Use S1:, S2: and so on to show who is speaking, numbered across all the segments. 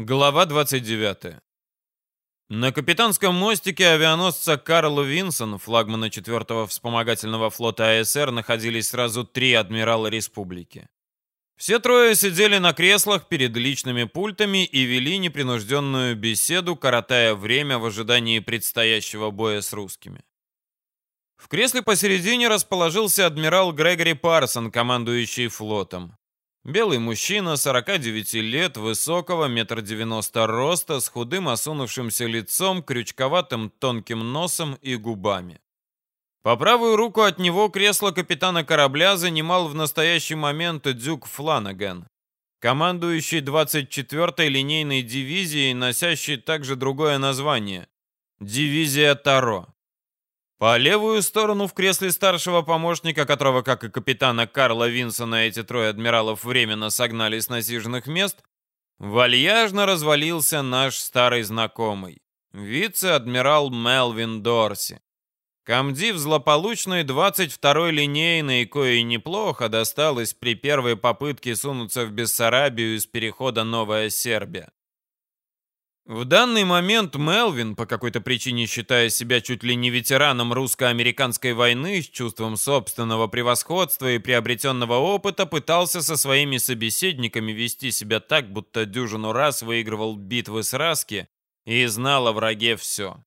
S1: Глава 29. На капитанском мостике авианосца Карл Винсон, флагмана 4-го вспомогательного флота АСР, находились сразу три адмирала республики. Все трое сидели на креслах перед личными пультами и вели непринужденную беседу, коротая время в ожидании предстоящего боя с русскими. В кресле посередине расположился адмирал Грегори Парсон, командующий флотом. Белый мужчина, 49 лет, высокого, метр девяносто роста, с худым осунувшимся лицом, крючковатым тонким носом и губами. По правую руку от него кресло капитана корабля занимал в настоящий момент Дюк Фланаган, командующий 24-й линейной дивизией, носящей также другое название – дивизия Таро. По левую сторону в кресле старшего помощника, которого, как и капитана Карла Винсона, эти трое адмиралов временно согнали с насиженных мест, вальяжно развалился наш старый знакомый, вице-адмирал Мелвин Дорси. Комдив злополучной 22-й линейной, кое неплохо досталось при первой попытке сунуться в Бессарабию из перехода Новая Сербия. В данный момент Мелвин, по какой-то причине считая себя чуть ли не ветераном русско-американской войны с чувством собственного превосходства и приобретенного опыта, пытался со своими собеседниками вести себя так, будто дюжину раз выигрывал битвы с Раски и знал о враге все.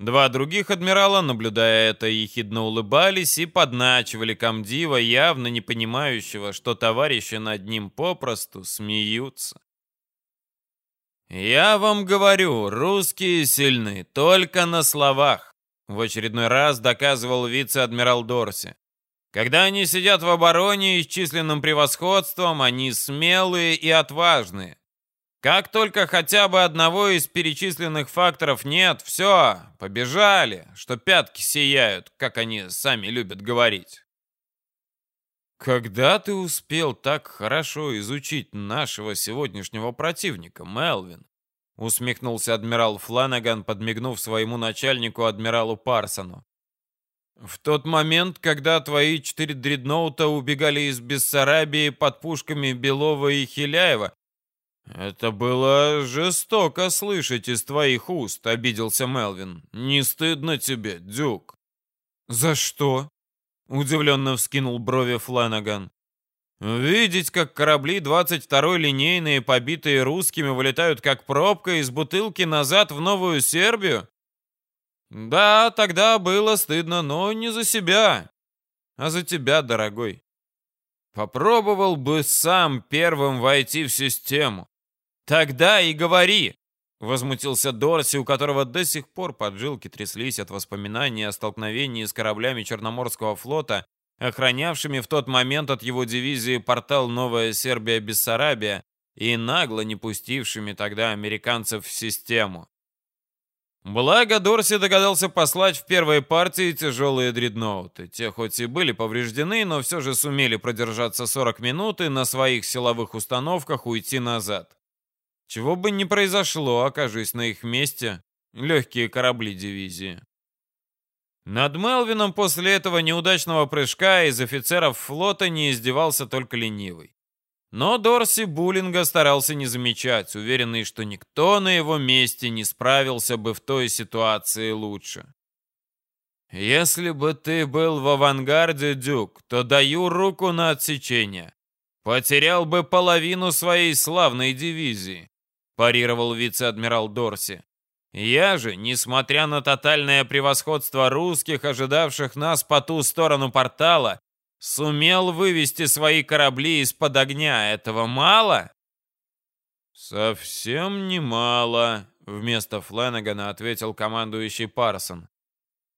S1: Два других адмирала, наблюдая это, ехидно улыбались и подначивали комдива, явно не понимающего, что товарищи над ним попросту смеются. «Я вам говорю, русские сильны, только на словах», в очередной раз доказывал вице-адмирал Дорси. «Когда они сидят в обороне и с численным превосходством, они смелые и отважные. Как только хотя бы одного из перечисленных факторов нет, все, побежали, что пятки сияют, как они сами любят говорить». «Когда ты успел так хорошо изучить нашего сегодняшнего противника, Мелвин?» Усмехнулся адмирал Фланаган, подмигнув своему начальнику, адмиралу Парсону. «В тот момент, когда твои четыре дредноута убегали из Бессарабии под пушками Белова и Хиляева, это было жестоко слышать из твоих уст», — обиделся Мелвин. «Не стыдно тебе, Дюк?» «За что?» Удивленно вскинул брови Фланаган. Видеть, как корабли 22-й линейные, побитые русскими, вылетают как пробка из бутылки назад в Новую Сербию? Да, тогда было стыдно, но не за себя, а за тебя, дорогой. Попробовал бы сам первым войти в систему. Тогда и говори, Возмутился Дорси, у которого до сих пор поджилки тряслись от воспоминаний о столкновении с кораблями Черноморского флота, охранявшими в тот момент от его дивизии портал Новая Сербия-Бессарабия и нагло не пустившими тогда американцев в систему. Благо, Дорси догадался послать в первой партии тяжелые дредноуты. Те хоть и были повреждены, но все же сумели продержаться 40 минут и на своих силовых установках уйти назад. Чего бы ни произошло, окажись на их месте легкие корабли дивизии. Над Мелвином после этого неудачного прыжка из офицеров флота не издевался только ленивый. Но Дорси Буллинга старался не замечать, уверенный, что никто на его месте не справился бы в той ситуации лучше. «Если бы ты был в авангарде, Дюк, то даю руку на отсечение. Потерял бы половину своей славной дивизии парировал вице-адмирал Дорси. Я же, несмотря на тотальное превосходство русских, ожидавших нас по ту сторону портала, сумел вывести свои корабли из-под огня. Этого мало? Совсем немало, вместо Фленагана ответил командующий Парсон.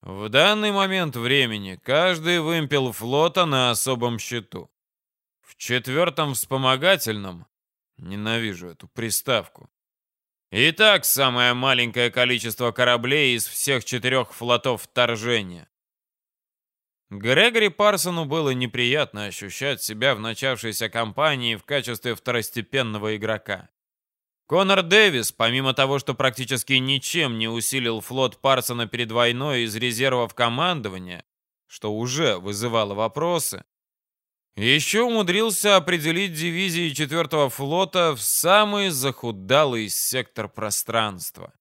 S1: В данный момент времени каждый вымпел флота на особом счету. В четвертом вспомогательном ненавижу эту приставку. Итак, самое маленькое количество кораблей из всех четырех флотов вторжения. Грегори Парсону было неприятно ощущать себя в начавшейся кампании в качестве второстепенного игрока. Конор Дэвис, помимо того, что практически ничем не усилил флот Парсона перед войной из резервов командования, что уже вызывало вопросы, Еще умудрился определить дивизии 4-го флота в самый захудалый сектор пространства.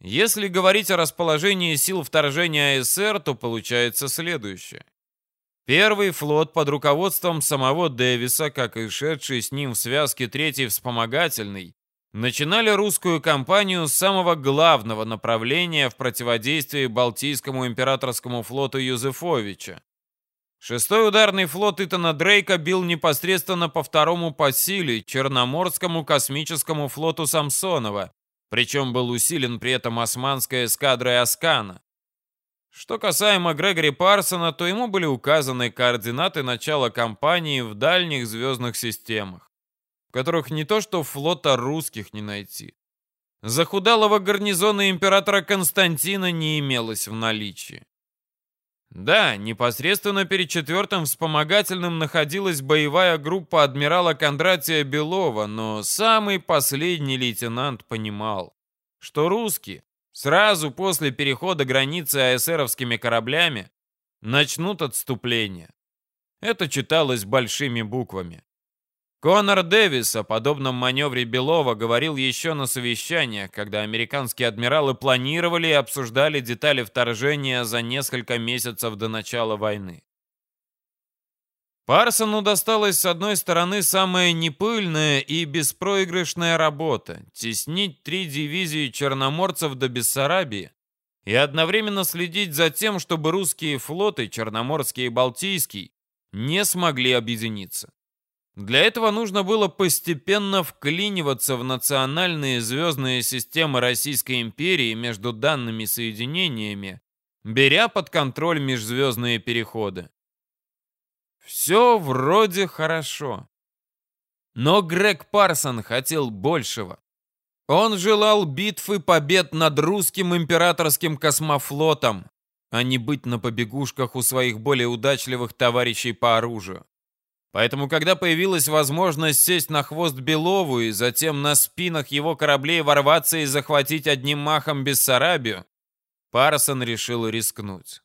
S1: Если говорить о расположении сил вторжения АСР, то получается следующее. Первый флот под руководством самого Дэвиса, как и шедший с ним в связке третий вспомогательный, начинали русскую кампанию с самого главного направления в противодействии Балтийскому императорскому флоту Юзефовича. Шестой ударный флот Итана Дрейка бил непосредственно по второму по силе Черноморскому космическому флоту Самсонова, причем был усилен при этом османской эскадрой Аскана. Что касаемо Грегори Парсона, то ему были указаны координаты начала кампании в дальних звездных системах, в которых не то что флота русских не найти. Захудалого гарнизона императора Константина не имелось в наличии. Да, непосредственно перед четвертым вспомогательным находилась боевая группа адмирала Кондратия Белова, но самый последний лейтенант понимал, что русские Сразу после перехода границы АСРовскими кораблями начнут отступление. Это читалось большими буквами. Конор Дэвис о подобном маневре Белова говорил еще на совещаниях, когда американские адмиралы планировали и обсуждали детали вторжения за несколько месяцев до начала войны. Парсону досталась с одной стороны самая непыльная и беспроигрышная работа — теснить три дивизии черноморцев до Бессарабии и одновременно следить за тем, чтобы русские флоты, Черноморский и Балтийский, не смогли объединиться. Для этого нужно было постепенно вклиниваться в национальные звездные системы Российской империи между данными соединениями, беря под контроль межзвездные переходы. Все вроде хорошо. Но Грег Парсон хотел большего. Он желал битвы побед над русским императорским космофлотом, а не быть на побегушках у своих более удачливых товарищей по оружию. Поэтому, когда появилась возможность сесть на хвост Белову и затем на спинах его кораблей ворваться и захватить одним махом Бессарабию, Парсон решил рискнуть.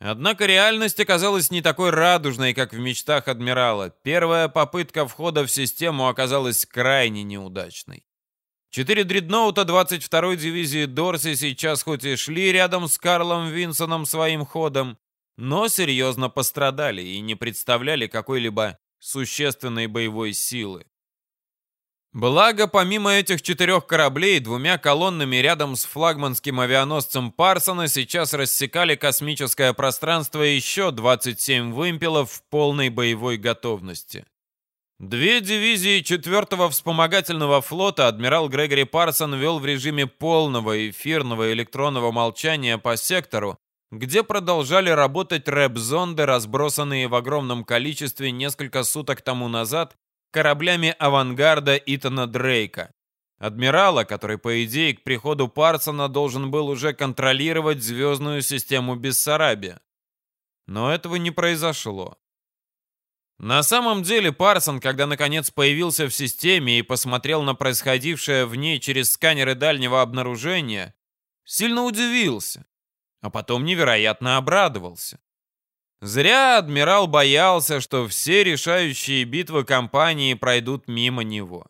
S1: Однако реальность оказалась не такой радужной, как в мечтах адмирала. Первая попытка входа в систему оказалась крайне неудачной. Четыре дредноута 22-й дивизии Дорси сейчас хоть и шли рядом с Карлом Винсоном своим ходом, но серьезно пострадали и не представляли какой-либо существенной боевой силы. Благо, помимо этих четырех кораблей, двумя колоннами рядом с флагманским авианосцем Парсона сейчас рассекали космическое пространство еще 27 вымпелов в полной боевой готовности. Две дивизии 4-го вспомогательного флота адмирал Грегори Парсон вел в режиме полного эфирного электронного молчания по сектору, где продолжали работать рэп-зонды, разбросанные в огромном количестве несколько суток тому назад кораблями авангарда Итана Дрейка. Адмирала, который, по идее, к приходу Парсона должен был уже контролировать звездную систему Бессарабия. Но этого не произошло. На самом деле Парсон, когда наконец появился в системе и посмотрел на происходившее в ней через сканеры дальнего обнаружения, сильно удивился, а потом невероятно обрадовался. Зря адмирал боялся, что все решающие битвы кампании пройдут мимо него.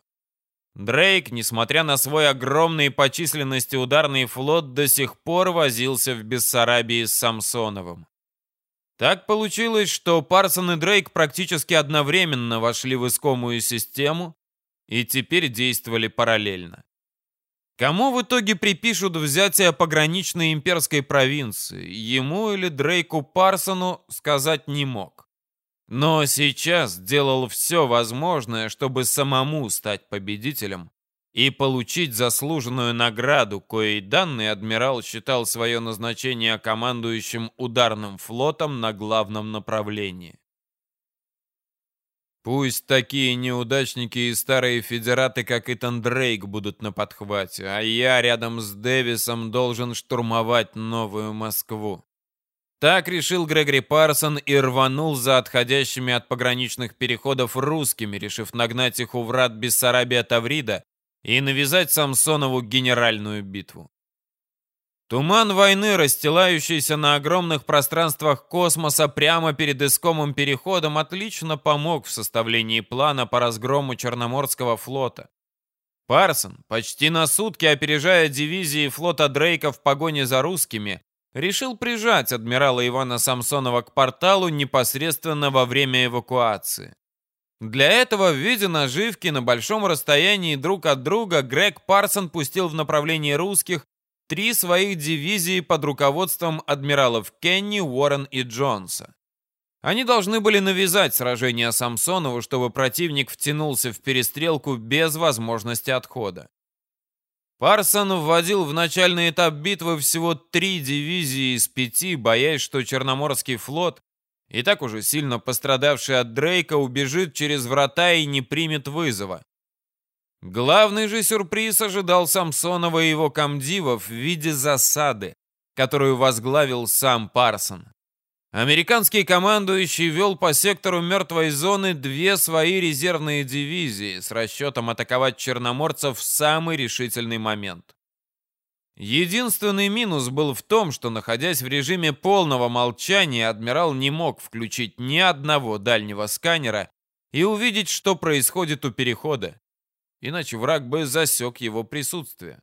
S1: Дрейк, несмотря на свой огромный по численности ударный флот, до сих пор возился в Бессарабии с Самсоновым. Так получилось, что Парсон и Дрейк практически одновременно вошли в искомую систему и теперь действовали параллельно. Кому в итоге припишут взятие пограничной имперской провинции, ему или Дрейку Парсону, сказать не мог. Но сейчас делал все возможное, чтобы самому стать победителем и получить заслуженную награду, коей данный адмирал считал свое назначение командующим ударным флотом на главном направлении. Пусть такие неудачники и старые федераты, как Итан Дрейк, будут на подхвате, а я рядом с Дэвисом должен штурмовать новую Москву. Так решил Грегори Парсон и рванул за отходящими от пограничных переходов русскими, решив нагнать их у врат Бессарабия Таврида и навязать Самсонову генеральную битву. Туман войны, расстилающийся на огромных пространствах космоса прямо перед искомым переходом, отлично помог в составлении плана по разгрому Черноморского флота. Парсон, почти на сутки опережая дивизии флота Дрейка в погоне за русскими, решил прижать адмирала Ивана Самсонова к порталу непосредственно во время эвакуации. Для этого в виде наживки на большом расстоянии друг от друга Грег Парсон пустил в направлении русских три своих дивизии под руководством адмиралов Кенни, Уоррен и Джонса. Они должны были навязать сражение Самсонову, чтобы противник втянулся в перестрелку без возможности отхода. Парсон вводил в начальный этап битвы всего три дивизии из пяти, боясь, что Черноморский флот, и так уже сильно пострадавший от Дрейка, убежит через врата и не примет вызова. Главный же сюрприз ожидал Самсонова и его комдивов в виде засады, которую возглавил сам Парсон. Американский командующий вел по сектору мертвой зоны две свои резервные дивизии с расчетом атаковать черноморцев в самый решительный момент. Единственный минус был в том, что, находясь в режиме полного молчания, адмирал не мог включить ни одного дальнего сканера и увидеть, что происходит у перехода иначе враг бы засек его присутствие.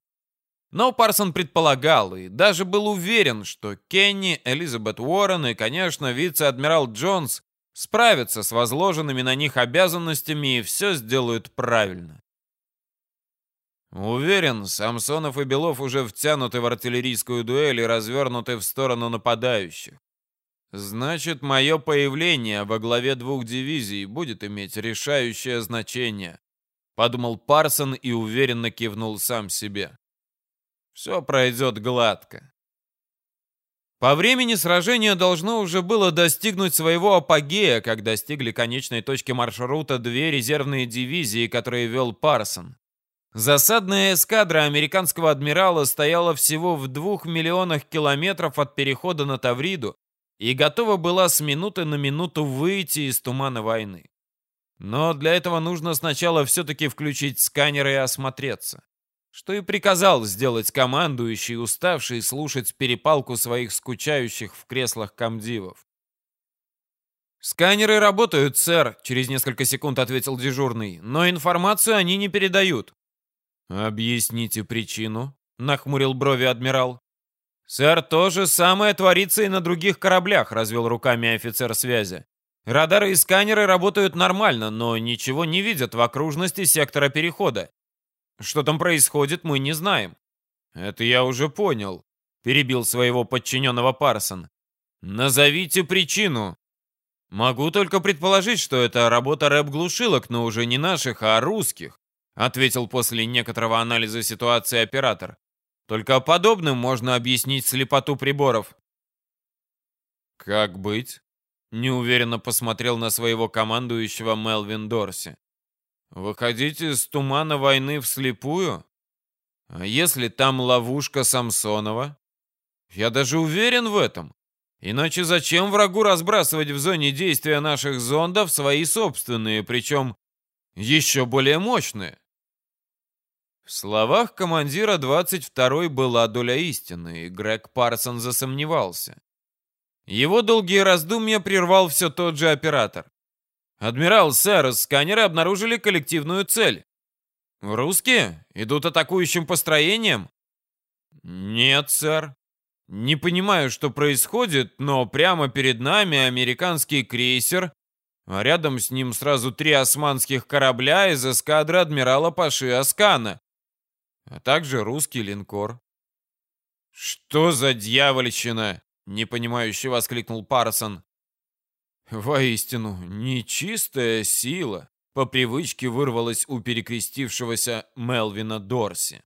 S1: Но Парсон предполагал и даже был уверен, что Кенни, Элизабет Уоррен и, конечно, вице-адмирал Джонс справятся с возложенными на них обязанностями и все сделают правильно. Уверен, Самсонов и Белов уже втянуты в артиллерийскую дуэль и развернуты в сторону нападающих. Значит, мое появление во главе двух дивизий будет иметь решающее значение. Подумал Парсон и уверенно кивнул сам себе. Все пройдет гладко. По времени сражение должно уже было достигнуть своего апогея, как достигли конечной точки маршрута две резервные дивизии, которые вел Парсон. Засадная эскадра американского адмирала стояла всего в двух миллионах километров от перехода на Тавриду и готова была с минуты на минуту выйти из тумана войны. Но для этого нужно сначала все-таки включить сканеры и осмотреться. Что и приказал сделать командующий, уставший слушать перепалку своих скучающих в креслах комдивов. «Сканеры работают, сэр», — через несколько секунд ответил дежурный, «но информацию они не передают». «Объясните причину», — нахмурил брови адмирал. «Сэр, то же самое творится и на других кораблях», — развел руками офицер связи. Радары и сканеры работают нормально, но ничего не видят в окружности сектора перехода. Что там происходит, мы не знаем. Это я уже понял, перебил своего подчиненного Парсон. Назовите причину. Могу только предположить, что это работа рэп-глушилок, но уже не наших, а русских, ответил после некоторого анализа ситуации оператор. Только подобным можно объяснить слепоту приборов. Как быть? Неуверенно посмотрел на своего командующего Мелвин Дорси. «Выходить из тумана войны вслепую? А если там ловушка Самсонова? Я даже уверен в этом. Иначе зачем врагу разбрасывать в зоне действия наших зондов свои собственные, причем еще более мощные?» В словах командира 22-й была доля истины, и Грег Парсон засомневался. Его долгие раздумья прервал все тот же оператор. «Адмирал, сэр, сканеры обнаружили коллективную цель. Русские? Идут атакующим построением?» «Нет, сэр. Не понимаю, что происходит, но прямо перед нами американский крейсер, а рядом с ним сразу три османских корабля из эскадры адмирала Паши Аскана, а также русский линкор». «Что за дьявольщина?» Непонимающе воскликнул Парсон. Воистину, нечистая сила по привычке вырвалась у перекрестившегося Мелвина Дорси.